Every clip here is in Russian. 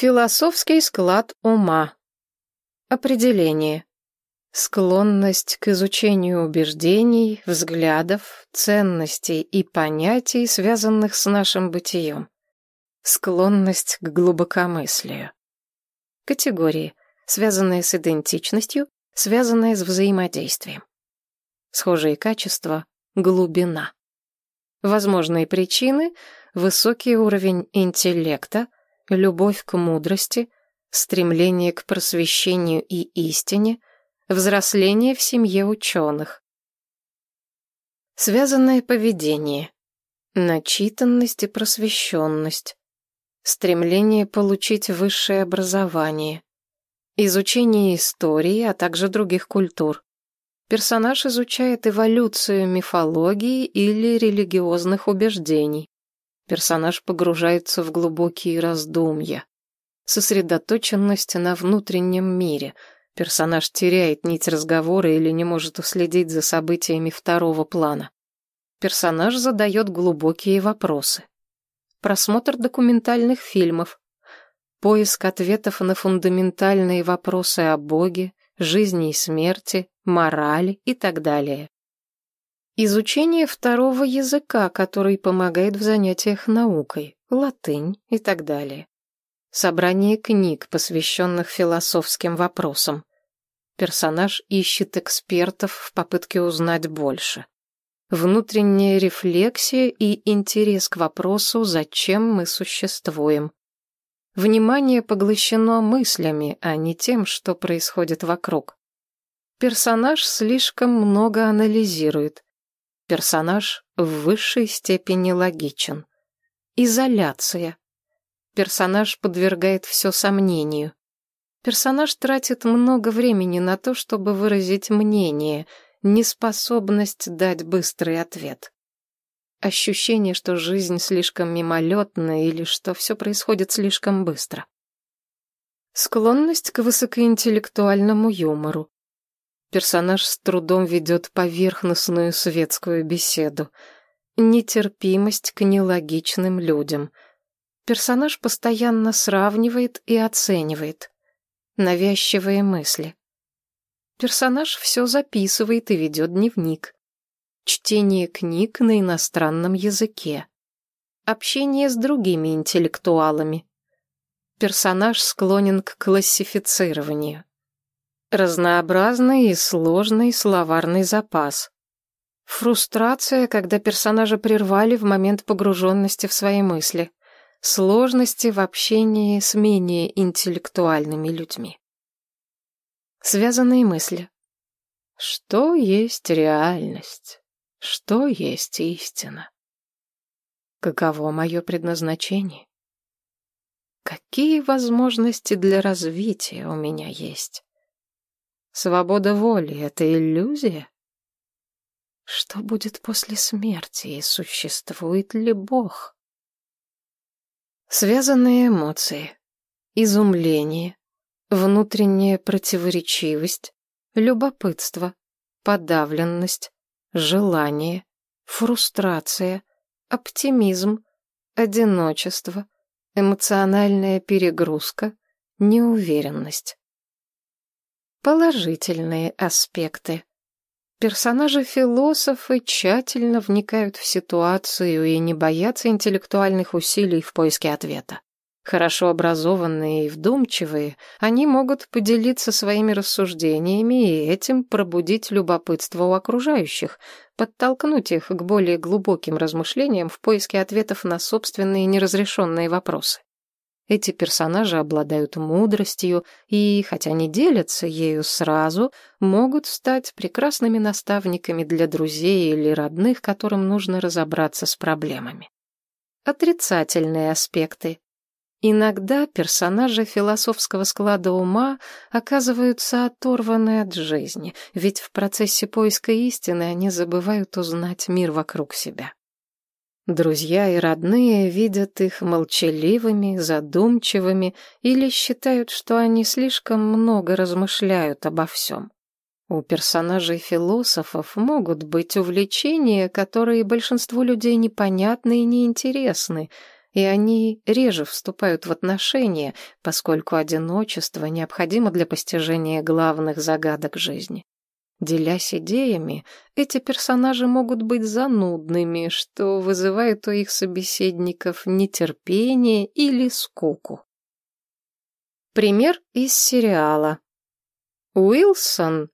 Философский склад ума. Определение. Склонность к изучению убеждений, взглядов, ценностей и понятий, связанных с нашим бытием. Склонность к глубокомыслию. Категории, связанные с идентичностью, связанные с взаимодействием. Схожие качества – глубина. Возможные причины – высокий уровень интеллекта – любовь к мудрости, стремление к просвещению и истине, взросление в семье ученых. Связанное поведение, начитанность и просвещенность, стремление получить высшее образование, изучение истории, а также других культур. Персонаж изучает эволюцию мифологии или религиозных убеждений. Персонаж погружается в глубокие раздумья. Сосредоточенность на внутреннем мире. Персонаж теряет нить разговора или не может уследить за событиями второго плана. Персонаж задает глубокие вопросы. Просмотр документальных фильмов. Поиск ответов на фундаментальные вопросы о Боге, жизни и смерти, морали и так далее. Изучение второго языка, который помогает в занятиях наукой, латынь и так далее. Собрание книг, посвященных философским вопросам. Персонаж ищет экспертов в попытке узнать больше. Внутренняя рефлексия и интерес к вопросу, зачем мы существуем. Внимание поглощено мыслями, а не тем, что происходит вокруг. Персонаж слишком много анализирует, Персонаж в высшей степени логичен. Изоляция. Персонаж подвергает все сомнению. Персонаж тратит много времени на то, чтобы выразить мнение, неспособность дать быстрый ответ. Ощущение, что жизнь слишком мимолетна или что все происходит слишком быстро. Склонность к высокоинтеллектуальному юмору. Персонаж с трудом ведет поверхностную светскую беседу. Нетерпимость к нелогичным людям. Персонаж постоянно сравнивает и оценивает. Навязчивые мысли. Персонаж все записывает и ведет дневник. Чтение книг на иностранном языке. Общение с другими интеллектуалами. Персонаж склонен к классифицированию. Разнообразный и сложный словарный запас. Фрустрация, когда персонажа прервали в момент погруженности в свои мысли. Сложности в общении с менее интеллектуальными людьми. Связанные мысли. Что есть реальность? Что есть истина? Каково мое предназначение? Какие возможности для развития у меня есть? Свобода воли — это иллюзия? Что будет после смерти и существует ли Бог? Связанные эмоции. Изумление, внутренняя противоречивость, любопытство, подавленность, желание, фрустрация, оптимизм, одиночество, эмоциональная перегрузка, неуверенность. Положительные аспекты. Персонажи-философы тщательно вникают в ситуацию и не боятся интеллектуальных усилий в поиске ответа. Хорошо образованные и вдумчивые, они могут поделиться своими рассуждениями и этим пробудить любопытство у окружающих, подтолкнуть их к более глубоким размышлениям в поиске ответов на собственные неразрешенные вопросы. Эти персонажи обладают мудростью и, хотя не делятся ею сразу, могут стать прекрасными наставниками для друзей или родных, которым нужно разобраться с проблемами. Отрицательные аспекты. Иногда персонажи философского склада ума оказываются оторваны от жизни, ведь в процессе поиска истины они забывают узнать мир вокруг себя. Друзья и родные видят их молчаливыми, задумчивыми или считают, что они слишком много размышляют обо всем. У персонажей философов могут быть увлечения, которые большинству людей непонятны и неинтересны. и они реже вступают в отношения, поскольку одиночество необходимо для постижения главных загадок жизни. Делясь идеями, эти персонажи могут быть занудными, что вызывает у их собеседников нетерпение или скуку. Пример из сериала. Уилсон,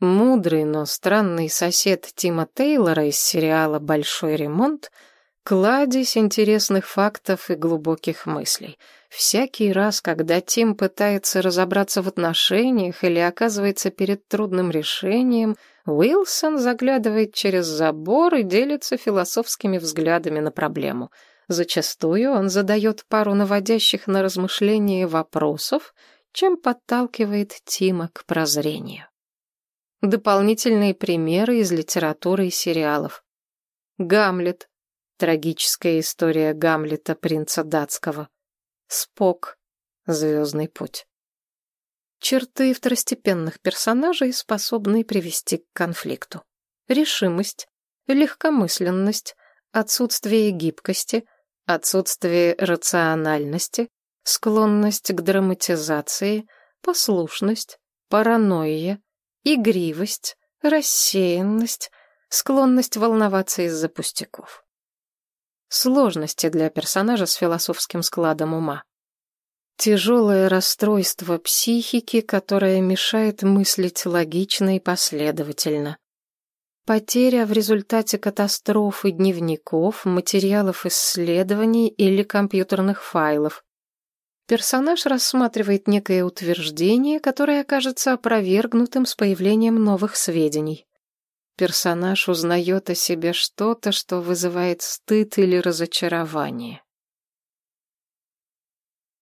мудрый, но странный сосед Тима Тейлора из сериала «Большой ремонт», кладезь интересных фактов и глубоких мыслей. Всякий раз, когда Тим пытается разобраться в отношениях или оказывается перед трудным решением, Уилсон заглядывает через забор и делится философскими взглядами на проблему. Зачастую он задает пару наводящих на размышления вопросов, чем подталкивает Тима к прозрению. Дополнительные примеры из литературы и сериалов. Гамлет Трагическая история Гамлета, принца датского. Спок. Звездный путь. Черты второстепенных персонажей, способные привести к конфликту. Решимость, легкомысленность, отсутствие гибкости, отсутствие рациональности, склонность к драматизации, послушность, паранойя, игривость, рассеянность, склонность волноваться из-за пустяков сложности для персонажа с философским складом ума. Тяжелое расстройство психики, которое мешает мыслить логично и последовательно. Потеря в результате катастрофы дневников, материалов исследований или компьютерных файлов. Персонаж рассматривает некое утверждение, которое окажется опровергнутым с появлением новых сведений персонаж узнает о себе что-то, что вызывает стыд или разочарование.